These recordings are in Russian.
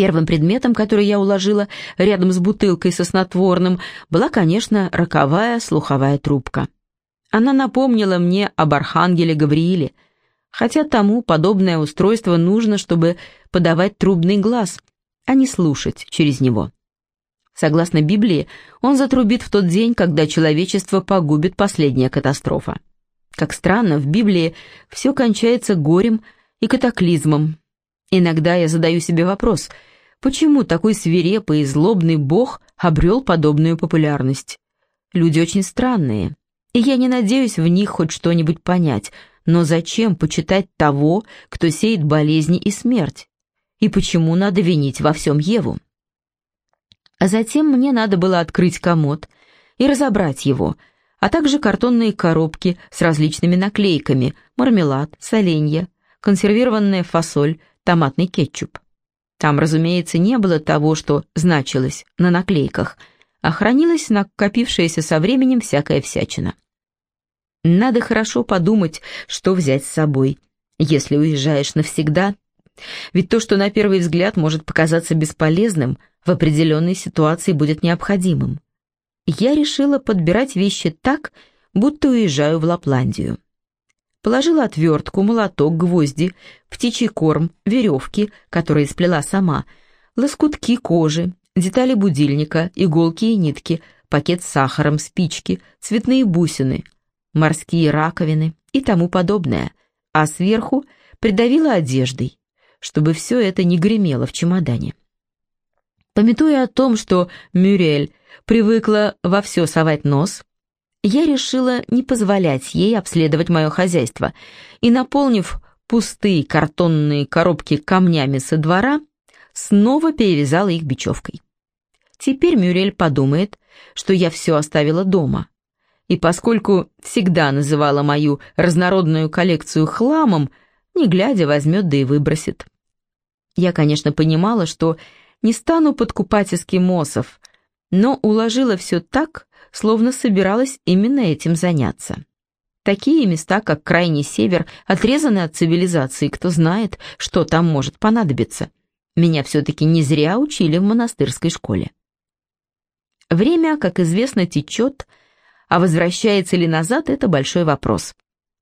Первым предметом, который я уложила рядом с бутылкой со снотворным, была, конечно, роковая слуховая трубка. Она напомнила мне об архангеле Гаврииле, хотя тому подобное устройство нужно, чтобы подавать трубный глаз, а не слушать через него. Согласно Библии, он затрубит в тот день, когда человечество погубит последняя катастрофа. Как странно, в Библии все кончается горем и катаклизмом. Иногда я задаю себе вопрос, почему такой свирепый и злобный бог обрел подобную популярность? Люди очень странные, и я не надеюсь в них хоть что-нибудь понять, но зачем почитать того, кто сеет болезни и смерть? И почему надо винить во всем Еву? А затем мне надо было открыть комод и разобрать его, а также картонные коробки с различными наклейками, мармелад, соленья, консервированная фасоль, томатный кетчуп. Там, разумеется, не было того, что значилось на наклейках, а хранилась накопившаяся со временем всякая всячина. Надо хорошо подумать, что взять с собой, если уезжаешь навсегда. Ведь то, что на первый взгляд может показаться бесполезным – в определенной ситуации будет необходимым. Я решила подбирать вещи так, будто уезжаю в Лапландию. Положила отвертку, молоток, гвозди, птичий корм, веревки, которые сплела сама, лоскутки кожи, детали будильника, иголки и нитки, пакет с сахаром, спички, цветные бусины, морские раковины и тому подобное, а сверху придавила одеждой, чтобы все это не гремело в чемодане. Пометуя о том, что Мюрель привыкла во все совать нос, я решила не позволять ей обследовать мое хозяйство и, наполнив пустые картонные коробки камнями со двора, снова перевязала их бечевкой. Теперь Мюрель подумает, что я все оставила дома. И поскольку всегда называла мою разнородную коллекцию хламом, не глядя возьмет да и выбросит. Я, конечно, понимала, что не стану подкупать эскимосов, но уложила все так, словно собиралась именно этим заняться. Такие места, как Крайний Север, отрезаны от цивилизации, кто знает, что там может понадобиться. Меня все-таки не зря учили в монастырской школе. Время, как известно, течет, а возвращается ли назад – это большой вопрос.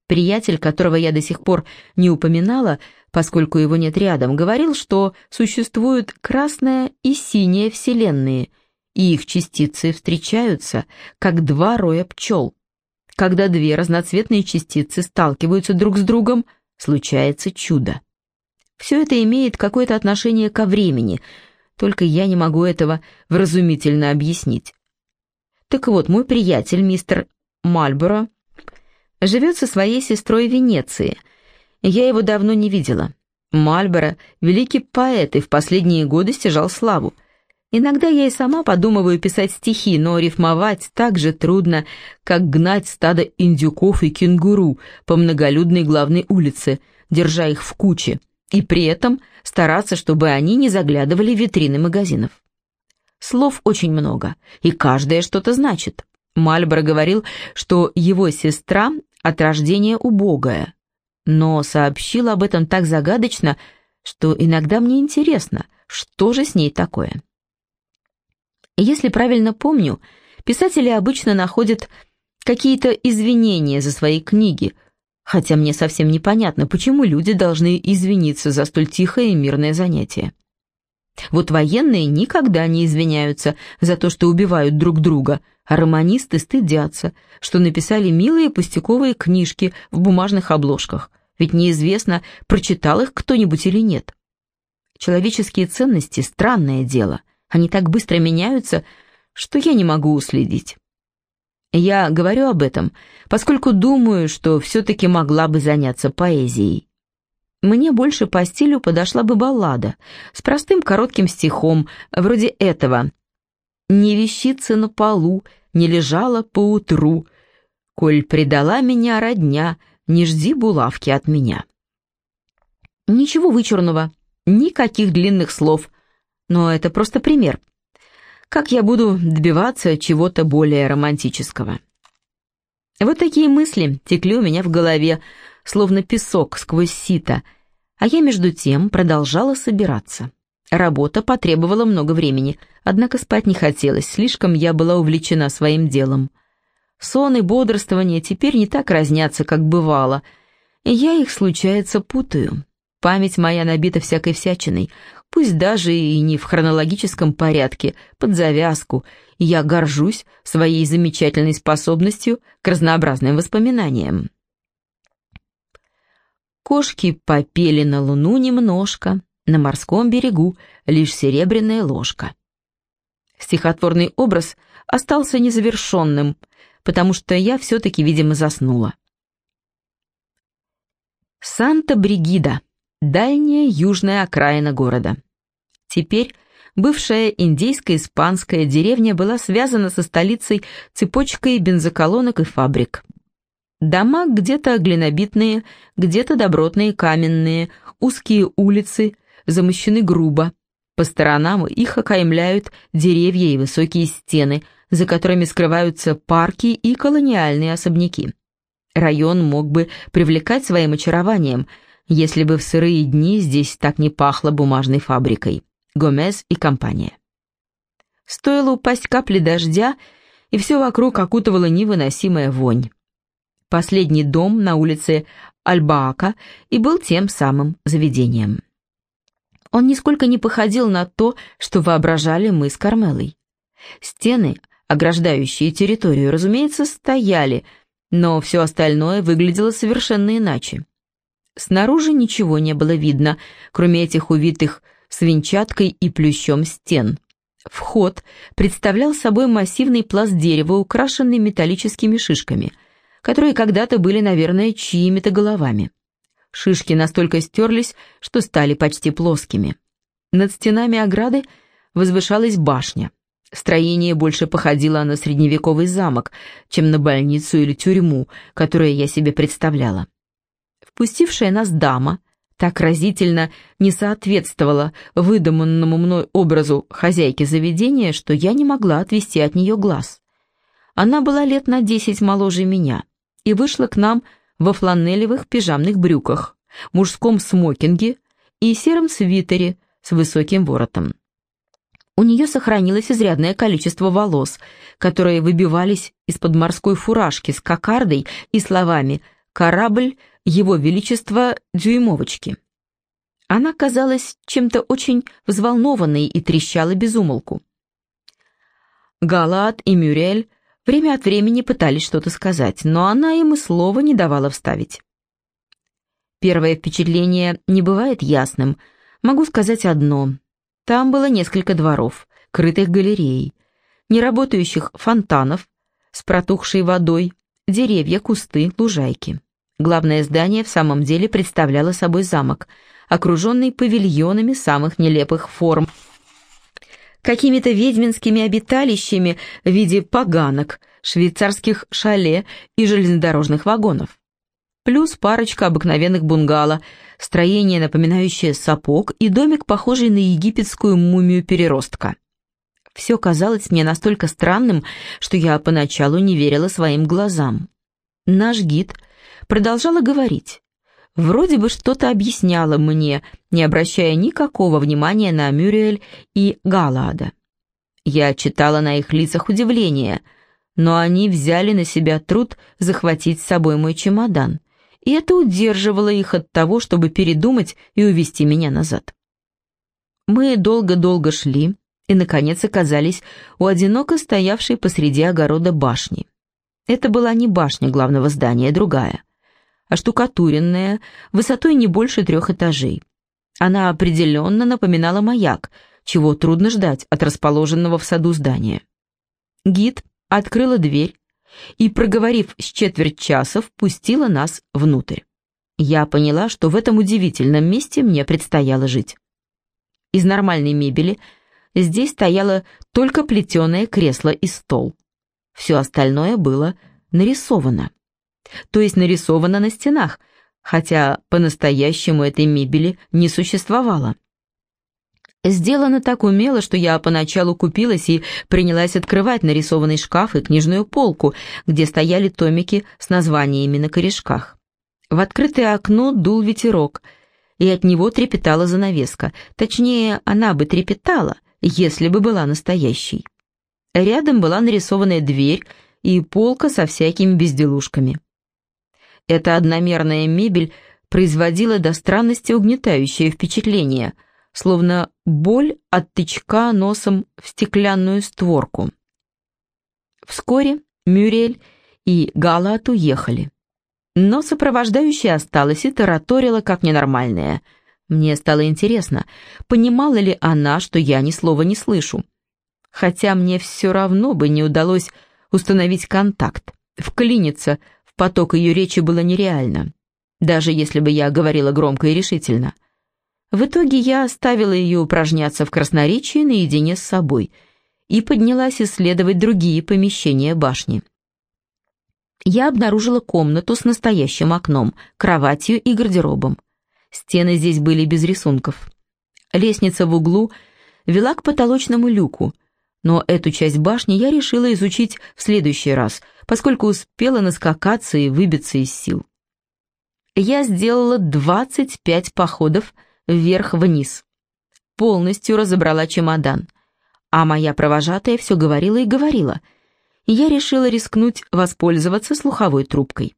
Приятель, которого я до сих пор не упоминала, поскольку его нет рядом, говорил, что существуют красная и синяя вселенные, и их частицы встречаются, как два роя пчел. Когда две разноцветные частицы сталкиваются друг с другом, случается чудо. Все это имеет какое-то отношение ко времени, только я не могу этого вразумительно объяснить. Так вот, мой приятель, мистер Мальборо, живет со своей сестрой в Венеции – я его давно не видела. Мальборо — великий поэт и в последние годы стяжал славу. Иногда я и сама подумываю писать стихи, но рифмовать так же трудно, как гнать стадо индюков и кенгуру по многолюдной главной улице, держа их в куче, и при этом стараться, чтобы они не заглядывали в витрины магазинов. Слов очень много, и каждое что-то значит. Мальборо говорил, что его сестра от рождения убогая, но сообщил об этом так загадочно, что иногда мне интересно, что же с ней такое. Если правильно помню, писатели обычно находят какие-то извинения за свои книги, хотя мне совсем непонятно, почему люди должны извиниться за столь тихое и мирное занятие. Вот военные никогда не извиняются за то, что убивают друг друга, а романисты стыдятся, что написали милые пустяковые книжки в бумажных обложках, ведь неизвестно, прочитал их кто-нибудь или нет. Человеческие ценности — странное дело. Они так быстро меняются, что я не могу уследить. Я говорю об этом, поскольку думаю, что все-таки могла бы заняться поэзией. Мне больше по стилю подошла бы баллада с простым коротким стихом, вроде этого. «Не вещица на полу, не лежала поутру, коль предала меня родня, не жди булавки от меня. Ничего вычурного, никаких длинных слов, но это просто пример. Как я буду добиваться чего-то более романтического? Вот такие мысли текли у меня в голове, словно песок сквозь сито, а я между тем продолжала собираться. Работа потребовала много времени, однако спать не хотелось, слишком я была увлечена своим делом. Сон и бодрствование теперь не так разнятся, как бывало, и я их, случается, путаю. Память моя набита всякой всячиной, пусть даже и не в хронологическом порядке, под завязку, я горжусь своей замечательной способностью к разнообразным воспоминаниям. Кошки попели на луну немножко, на морском берегу лишь серебряная ложка. Стихотворный образ остался незавершенным, потому что я все-таки, видимо, заснула. Санта-Бригида, дальняя южная окраина города. Теперь бывшая индейско-испанская деревня была связана со столицей цепочкой бензоколонок и фабрик. Дома где-то глинобитные, где-то добротные каменные, узкие улицы – замощены грубо. По сторонам их окаймляют деревья и высокие стены, за которыми скрываются парки и колониальные особняки. Район мог бы привлекать своим очарованием, если бы в сырые дни здесь так не пахло бумажной фабрикой. Гомес и компания. Стоило упасть капли дождя, и все вокруг окутывала невыносимая вонь. Последний дом на улице Альбаака и был тем самым заведением. Он нисколько не походил на то, что воображали мы с Кармелой. Стены, ограждающие территорию, разумеется, стояли, но все остальное выглядело совершенно иначе. Снаружи ничего не было видно, кроме этих увитых свинчаткой и плющом стен. Вход представлял собой массивный пласт дерева, украшенный металлическими шишками, которые когда-то были, наверное, чьими-то головами. Шишки настолько стерлись, что стали почти плоскими. Над стенами ограды возвышалась башня. Строение больше походило на средневековый замок, чем на больницу или тюрьму, которую я себе представляла. Впустившая нас дама так разительно не соответствовала выдуманному мной образу хозяйки заведения, что я не могла отвести от нее глаз. Она была лет на десять моложе меня и вышла к нам во фланелевых пижамных брюках, мужском смокинге и сером свитере с высоким воротом. У нее сохранилось изрядное количество волос, которые выбивались из-под морской фуражки с кокардой и словами «Корабль Его Величества Дюймовочки». Она казалась чем-то очень взволнованной и трещала безумолку. Галат и Мюрель Время от времени пытались что-то сказать, но она им и слова не давала вставить. Первое впечатление не бывает ясным. Могу сказать одно. Там было несколько дворов, крытых галерей, неработающих фонтанов с протухшей водой, деревья, кусты, лужайки. Главное здание в самом деле представляло собой замок, окруженный павильонами самых нелепых форм – какими-то ведьминскими обиталищами в виде поганок, швейцарских шале и железнодорожных вагонов. Плюс парочка обыкновенных бунгало, строение, напоминающее сапог, и домик, похожий на египетскую мумию переростка. Все казалось мне настолько странным, что я поначалу не верила своим глазам. Наш гид продолжала говорить. Вроде бы что-то объясняла мне, не обращая никакого внимания на Мюриэль и Галаада. Я читала на их лицах удивление, но они взяли на себя труд захватить с собой мой чемодан, и это удерживало их от того, чтобы передумать и увести меня назад. Мы долго-долго шли и, наконец, оказались у одиноко стоявшей посреди огорода башни. Это была не башня главного здания, другая оштукатуренная, высотой не больше трех этажей. Она определенно напоминала маяк, чего трудно ждать от расположенного в саду здания. Гид открыла дверь и, проговорив с четверть часа, впустила нас внутрь. Я поняла, что в этом удивительном месте мне предстояло жить. Из нормальной мебели здесь стояло только плетеное кресло и стол. Все остальное было нарисовано то есть нарисовано на стенах, хотя по-настоящему этой мебели не существовало. Сделано так умело, что я поначалу купилась и принялась открывать нарисованный шкаф и книжную полку, где стояли томики с названиями на корешках. В открытое окно дул ветерок, и от него трепетала занавеска. Точнее, она бы трепетала, если бы была настоящей. Рядом была нарисованная дверь и полка со всякими безделушками. Эта одномерная мебель производила до странности угнетающее впечатление, словно боль от тычка носом в стеклянную створку. Вскоре Мюрель и Галат уехали. Но сопровождающая осталась и тараторила как ненормальная. Мне стало интересно, понимала ли она, что я ни слова не слышу. Хотя мне все равно бы не удалось установить контакт. Вклиниться поток ее речи было нереально, даже если бы я говорила громко и решительно. В итоге я оставила ее упражняться в красноречии наедине с собой и поднялась исследовать другие помещения башни я обнаружила комнату с настоящим окном, кроватью и гардеробом. Стены здесь были без рисунков. Лестница в углу вела к потолочному люку, но эту часть башни я решила изучить в следующий раз, поскольку успела наскакаться и выбиться из сил. Я сделала 25 походов вверх-вниз. Полностью разобрала чемодан. А моя провожатая все говорила и говорила — я решила рискнуть воспользоваться слуховой трубкой.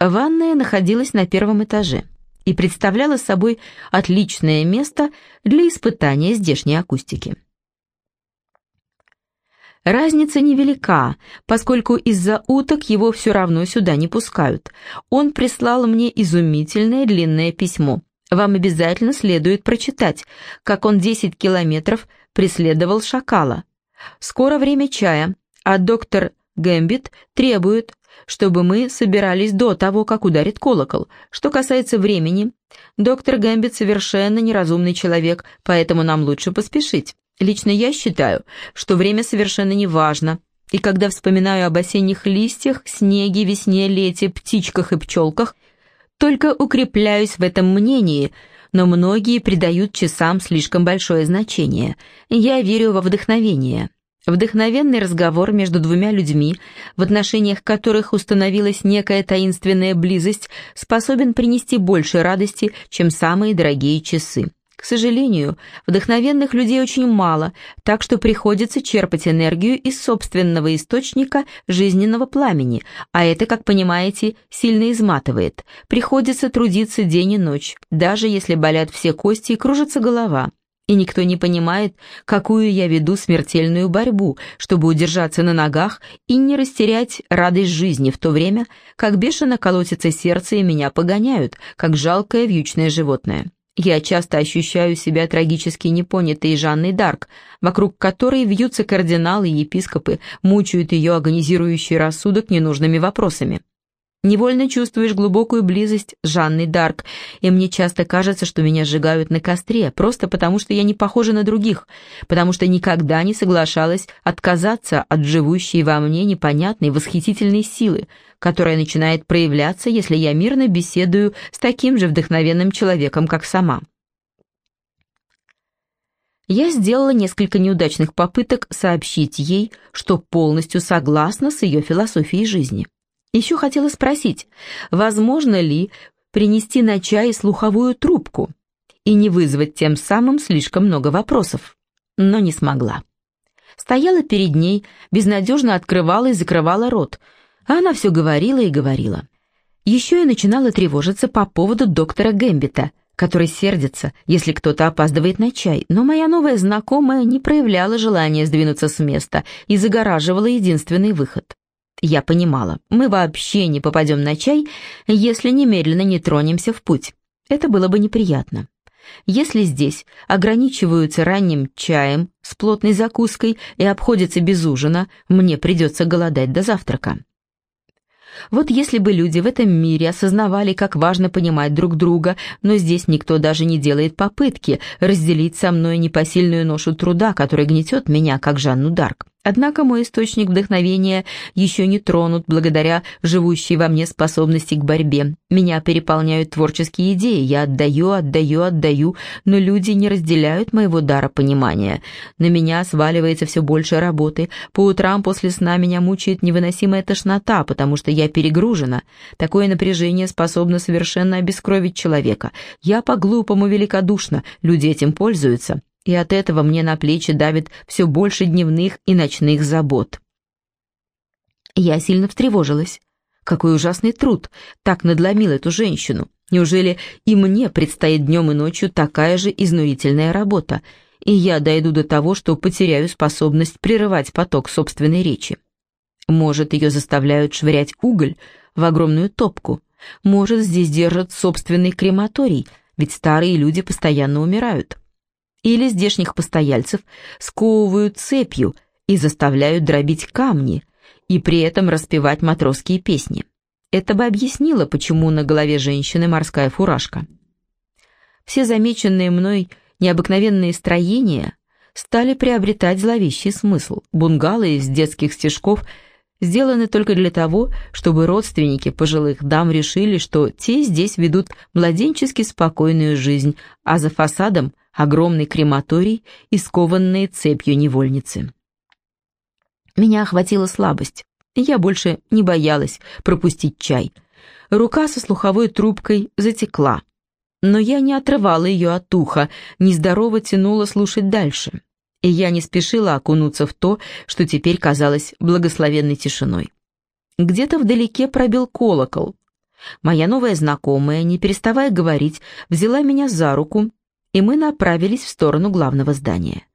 Ванная находилась на первом этаже и представляла собой отличное место для испытания здешней акустики. Разница невелика, поскольку из-за уток его все равно сюда не пускают. Он прислал мне изумительное длинное письмо. Вам обязательно следует прочитать, как он 10 километров преследовал шакала. Скоро время чая, а доктор Гэмбит требует, чтобы мы собирались до того, как ударит колокол. Что касается времени, доктор Гэмбит совершенно неразумный человек, поэтому нам лучше поспешить. Лично я считаю, что время совершенно не важно, и когда вспоминаю об осенних листьях, снеге, весне, лете, птичках и пчелках, только укрепляюсь в этом мнении, но многие придают часам слишком большое значение. Я верю во вдохновение. Вдохновенный разговор между двумя людьми, в отношениях которых установилась некая таинственная близость, способен принести больше радости, чем самые дорогие часы. К сожалению, вдохновенных людей очень мало, так что приходится черпать энергию из собственного источника жизненного пламени, а это, как понимаете, сильно изматывает. Приходится трудиться день и ночь, даже если болят все кости и кружится голова и никто не понимает, какую я веду смертельную борьбу, чтобы удержаться на ногах и не растерять радость жизни в то время, как бешено колотится сердце и меня погоняют, как жалкое вьючное животное. Я часто ощущаю себя трагически непонятой Жанной Дарк, вокруг которой вьются кардиналы и епископы, мучают ее агонизирующий рассудок ненужными вопросами. Невольно чувствуешь глубокую близость с Жанной Дарк, и мне часто кажется, что меня сжигают на костре, просто потому что я не похожа на других, потому что никогда не соглашалась отказаться от живущей во мне непонятной восхитительной силы, которая начинает проявляться, если я мирно беседую с таким же вдохновенным человеком, как сама. Я сделала несколько неудачных попыток сообщить ей, что полностью согласна с ее философией жизни. Еще хотела спросить, возможно ли принести на чай слуховую трубку и не вызвать тем самым слишком много вопросов, но не смогла. Стояла перед ней, безнадежно открывала и закрывала рот, а она все говорила и говорила. Еще я начинала тревожиться по поводу доктора Гэмбита, который сердится, если кто-то опаздывает на чай, но моя новая знакомая не проявляла желания сдвинуться с места и загораживала единственный выход. Я понимала, мы вообще не попадем на чай, если немедленно не тронемся в путь. Это было бы неприятно. Если здесь ограничиваются ранним чаем с плотной закуской и обходятся без ужина, мне придется голодать до завтрака. Вот если бы люди в этом мире осознавали, как важно понимать друг друга, но здесь никто даже не делает попытки разделить со мной непосильную ношу труда, которая гнетет меня, как Жанну Дарк. Однако мой источник вдохновения еще не тронут благодаря живущей во мне способности к борьбе. Меня переполняют творческие идеи, я отдаю, отдаю, отдаю, но люди не разделяют моего дара понимания. На меня сваливается все больше работы. По утрам после сна меня мучает невыносимая тошнота, потому что я перегружена. Такое напряжение способно совершенно обескровить человека. Я по-глупому великодушна, люди этим пользуются и от этого мне на плечи давит все больше дневных и ночных забот. Я сильно встревожилась. Какой ужасный труд так надломил эту женщину. Неужели и мне предстоит днем и ночью такая же изнурительная работа, и я дойду до того, что потеряю способность прерывать поток собственной речи? Может, ее заставляют швырять уголь в огромную топку? Может, здесь держат собственный крематорий, ведь старые люди постоянно умирают или здешних постояльцев сковывают цепью и заставляют дробить камни и при этом распевать матросские песни. Это бы объяснило, почему на голове женщины морская фуражка. Все замеченные мной необыкновенные строения стали приобретать зловещий смысл. Бунгалы из детских стежков сделаны только для того, чтобы родственники пожилых дам решили, что те здесь ведут младенчески спокойную жизнь, а за фасадом – огромный крематорий и скованные цепью невольницы. Меня охватила слабость, я больше не боялась пропустить чай. Рука со слуховой трубкой затекла, но я не отрывала ее от уха, нездорово тянула слушать дальше, и я не спешила окунуться в то, что теперь казалось благословенной тишиной. Где-то вдалеке пробил колокол. Моя новая знакомая, не переставая говорить, взяла меня за руку и мы направились в сторону главного здания.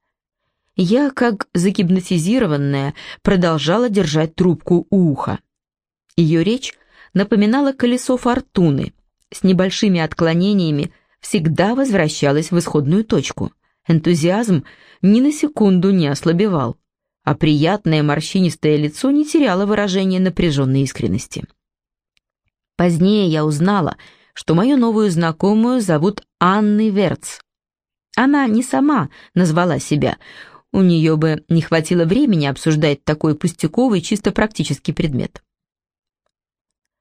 Я, как загипнотизированная, продолжала держать трубку у уха. Ее речь напоминала колесо фортуны, с небольшими отклонениями всегда возвращалась в исходную точку. Энтузиазм ни на секунду не ослабевал, а приятное морщинистое лицо не теряло выражения напряженной искренности. Позднее я узнала, что мою новую знакомую зовут Анной Верц. Она не сама назвала себя. У нее бы не хватило времени обсуждать такой пустяковый, чисто практический предмет.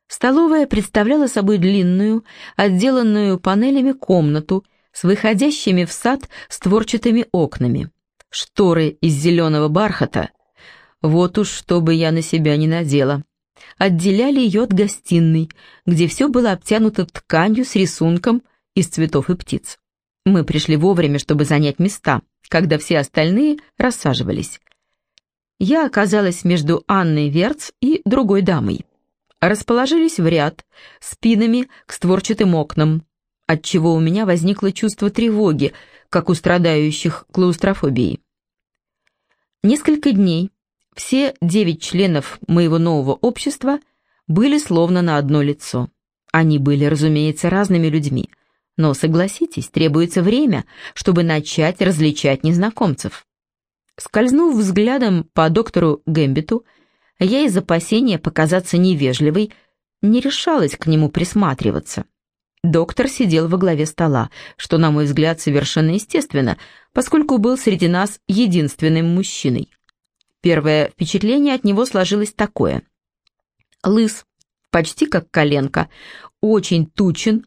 Столовая представляла собой длинную, отделанную панелями комнату с выходящими в сад створчатыми окнами. Шторы из зеленого бархата, вот уж что бы я на себя не надела, отделяли ее от гостиной, где все было обтянуто тканью с рисунком из цветов и птиц. Мы пришли вовремя, чтобы занять места, когда все остальные рассаживались. Я оказалась между Анной Верц и другой дамой. Расположились в ряд, спинами к створчатым окнам, отчего у меня возникло чувство тревоги, как у страдающих клаустрофобией. Несколько дней все девять членов моего нового общества были словно на одно лицо. Они были, разумеется, разными людьми – но, согласитесь, требуется время, чтобы начать различать незнакомцев. Скользнув взглядом по доктору Гэмбиту, я из опасения показаться невежливой не решалась к нему присматриваться. Доктор сидел во главе стола, что, на мой взгляд, совершенно естественно, поскольку был среди нас единственным мужчиной. Первое впечатление от него сложилось такое. Лыс, почти как коленка, очень тучен,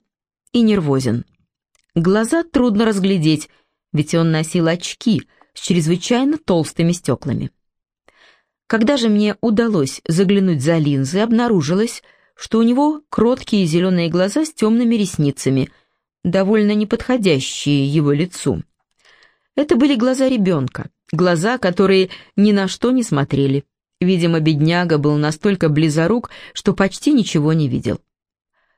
и нервозен. Глаза трудно разглядеть, ведь он носил очки с чрезвычайно толстыми стеклами. Когда же мне удалось заглянуть за линзы, обнаружилось, что у него кроткие зеленые глаза с темными ресницами, довольно неподходящие его лицу. Это были глаза ребенка, глаза, которые ни на что не смотрели. Видимо, бедняга был настолько близорук, что почти ничего не видел.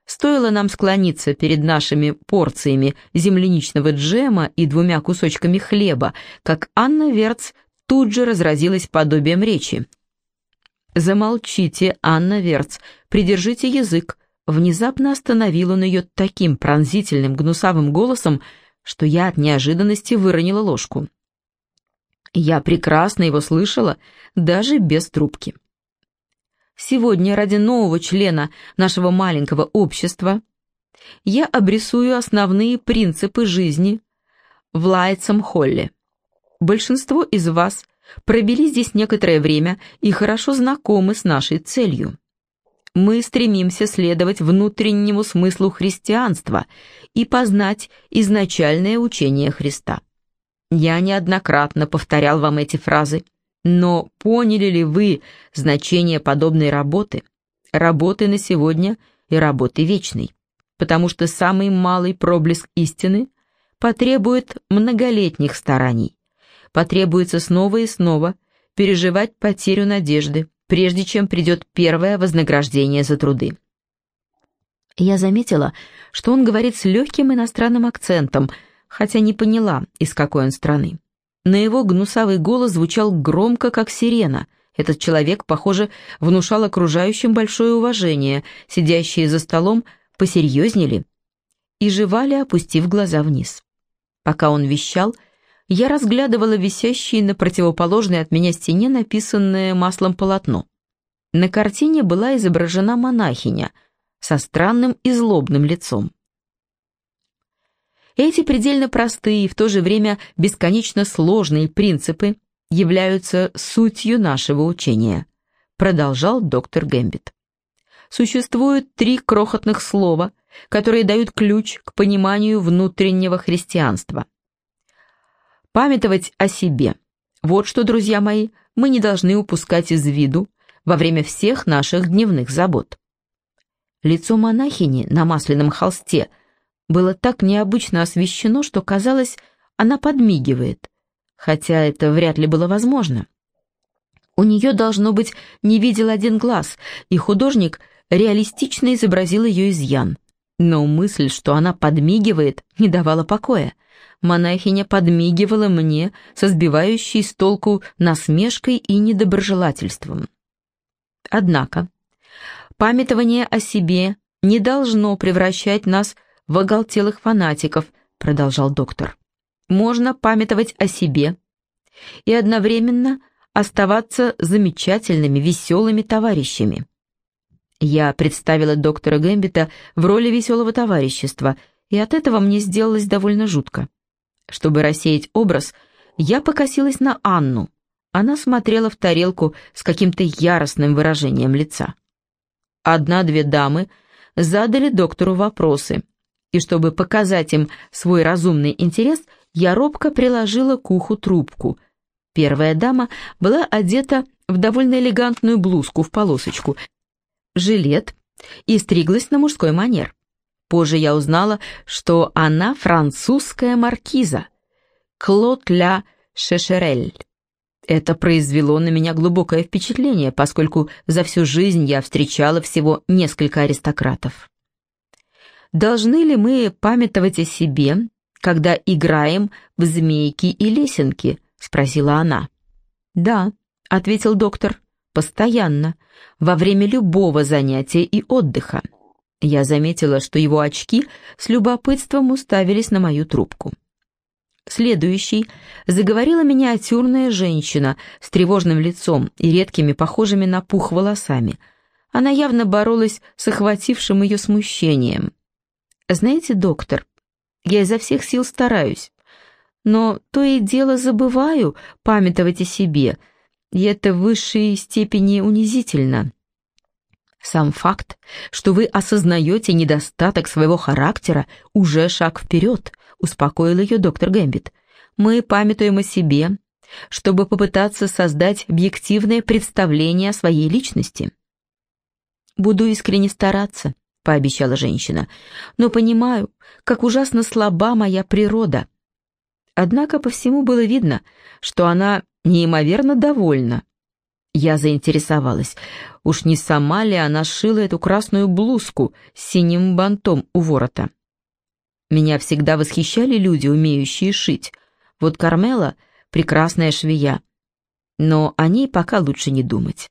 Стоило нам склониться перед нашими порциями земляничного джема и двумя кусочками хлеба, как Анна Верц тут же разразилась подобием речи. «Замолчите, Анна Верц, придержите язык», внезапно остановил он ее таким пронзительным гнусавым голосом, что я от неожиданности выронила ложку. Я прекрасно его слышала, даже без трубки. Сегодня ради нового члена нашего маленького общества я обрисую основные принципы жизни в Лайтсом Холле. Большинство из вас провели здесь некоторое время и хорошо знакомы с нашей целью. Мы стремимся следовать внутреннему смыслу христианства и познать изначальное учение Христа. Я неоднократно повторял вам эти фразы, но поняли ли вы значение подобной работы, работы на сегодня и работы вечной? Потому что самый малый проблеск истины потребует многолетних стараний, потребуется снова и снова переживать потерю надежды, прежде чем придет первое вознаграждение за труды. Я заметила, что он говорит с легким иностранным акцентом, хотя не поняла, из какой он страны. На его гнусавый голос звучал громко, как сирена. Этот человек, похоже, внушал окружающим большое уважение, сидящие за столом посерьезнели и жевали, опустив глаза вниз. Пока он вещал, я разглядывала висящее на противоположной от меня стене написанное маслом полотно. На картине была изображена монахиня со странным и злобным лицом. Эти предельно простые и в то же время бесконечно сложные принципы являются сутью нашего учения, продолжал доктор Гэмбит. Существуют три крохотных слова, которые дают ключ к пониманию внутреннего христианства – Памятовать о себе. Вот что, друзья мои, мы не должны упускать из виду во время всех наших дневных забот. Лицо монахини на масляном холсте было так необычно освещено, что казалось, она подмигивает, хотя это вряд ли было возможно. У нее, должно быть, не видел один глаз, и художник реалистично изобразил ее изъян. Но мысль, что она подмигивает, не давала покоя монахиня подмигивала мне со сбивающей с толку насмешкой и недоброжелательством. Однако, памятование о себе не должно превращать нас в оголтелых фанатиков, продолжал доктор. Можно памятовать о себе и одновременно оставаться замечательными, веселыми товарищами. Я представила доктора Гэмбита в роли веселого товарищества, и от этого мне сделалось довольно жутко. Чтобы рассеять образ, я покосилась на Анну. Она смотрела в тарелку с каким-то яростным выражением лица. Одна-две дамы задали доктору вопросы, и чтобы показать им свой разумный интерес, я робко приложила к уху трубку. Первая дама была одета в довольно элегантную блузку в полосочку, жилет и стриглась на мужской манер. Позже я узнала, что она французская маркиза, Клод ля Шешерель. Это произвело на меня глубокое впечатление, поскольку за всю жизнь я встречала всего несколько аристократов. Должны ли мы памятовать о себе, когда играем в змейки и лесенки? спросила она. Да, ответил доктор, постоянно, во время любого занятия и отдыха. Я заметила, что его очки с любопытством уставились на мою трубку. Следующей заговорила миниатюрная женщина с тревожным лицом и редкими, похожими на пух волосами. Она явно боролась с охватившим ее смущением. «Знаете, доктор, я изо всех сил стараюсь, но то и дело забываю памятовать о себе, и это в высшей степени унизительно». Сам факт, что вы осознаете недостаток своего характера, уже шаг вперед, успокоил ее доктор Гэмбит. Мы памятуем о себе, чтобы попытаться создать объективное представление о своей личности. «Буду искренне стараться», — пообещала женщина, «но понимаю, как ужасно слаба моя природа». Однако по всему было видно, что она неимоверно довольна я заинтересовалась. Уж не сама ли она шила эту красную блузку с синим бантом у ворота? Меня всегда восхищали люди, умеющие шить. Вот Кармела — прекрасная швея. Но о ней пока лучше не думать.